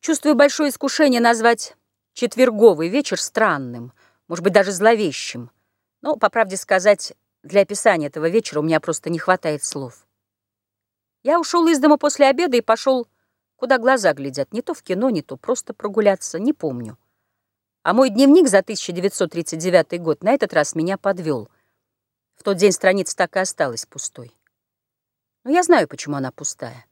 Чувствую большое искушение назвать четверговый вечер странным, может быть, даже зловещим. Но, по правде сказать, для описания этого вечера у меня просто не хватает слов. Я ушел из дома после обеда и пошел, куда глаза глядят, не то в кино, не то просто прогуляться, не помню. А мой дневник за 1939 год на этот раз меня подвел. В тот день страница так и осталась пустой. Но я знаю, почему она пустая.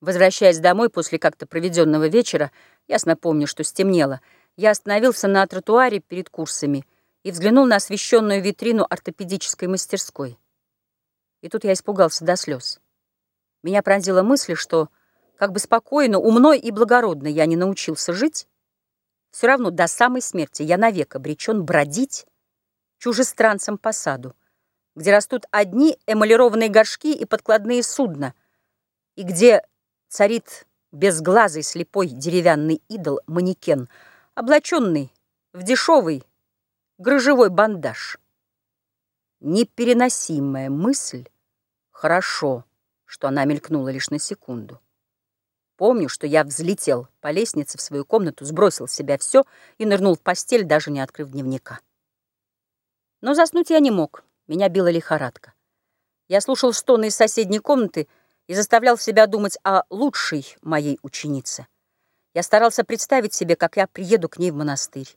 Возвращаясь домой после как-то проведенного вечера, ясно помню, что стемнело, я остановился на тротуаре перед курсами и взглянул на освещенную витрину ортопедической мастерской. И тут я испугался до слез. Меня пронзила мысль, что, как бы спокойно, умно и благородно я не научился жить, все равно до самой смерти я навек обречен бродить чужестранцем по саду, где растут одни эмалированные горшки и подкладные судна, и где царит безглазый слепой деревянный идол-манекен, облаченный в дешевый грыжевой бандаж. Непереносимая мысль «хорошо», что она мелькнула лишь на секунду. Помню, что я взлетел по лестнице в свою комнату, сбросил с себя все и нырнул в постель, даже не открыв дневника. Но заснуть я не мог, меня била лихорадка. Я слушал стоны из соседней комнаты и заставлял себя думать о лучшей моей ученице. Я старался представить себе, как я приеду к ней в монастырь.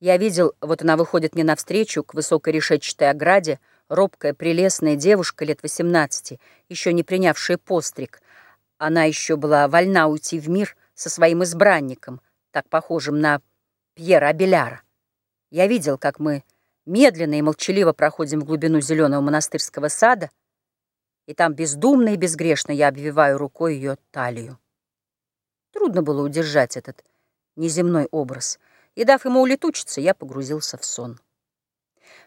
Я видел, вот она выходит мне навстречу к высокой решетчатой ограде, робкая, прелестная девушка лет 18, еще не принявшая постриг, она еще была вольна уйти в мир со своим избранником, так похожим на Пьера Абеляра. Я видел, как мы медленно и молчаливо проходим в глубину зеленого монастырского сада, и там бездумно и безгрешно я обвиваю рукой ее талию. Трудно было удержать этот неземной образ, и, дав ему улетучиться, я погрузился в сон.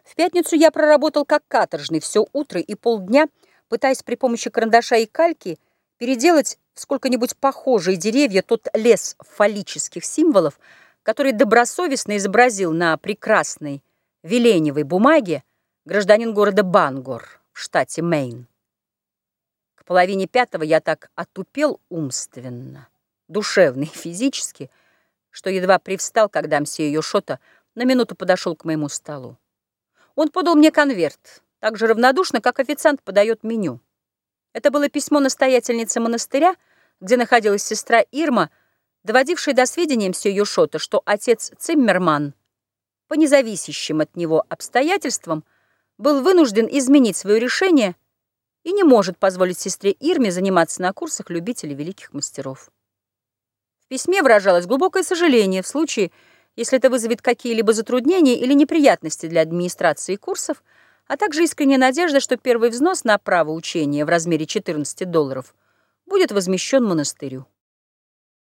В пятницу я проработал как каторжный все утро и полдня, пытаясь при помощи карандаша и кальки переделать в сколько-нибудь похожие деревья тот лес фаллических символов, который добросовестно изобразил на прекрасной веленевой бумаге гражданин города Бангор в штате Мэйн. К половине пятого я так отупел умственно, душевно и физически, что едва привстал, когда мсье Йошота на минуту подошел к моему столу. Он подал мне конверт, так же равнодушно, как официант подает меню. Это было письмо настоятельницы монастыря, где находилась сестра Ирма, доводившая до сведения мсье Юшота, что отец Циммерман, по независящим от него обстоятельствам, был вынужден изменить свое решение и не может позволить сестре Ирме заниматься на курсах любителей великих мастеров. В письме выражалось глубокое сожаление в случае, если это вызовет какие-либо затруднения или неприятности для администрации курсов, а также искренняя надежда, что первый взнос на право учения в размере 14 долларов будет возмещен монастырю.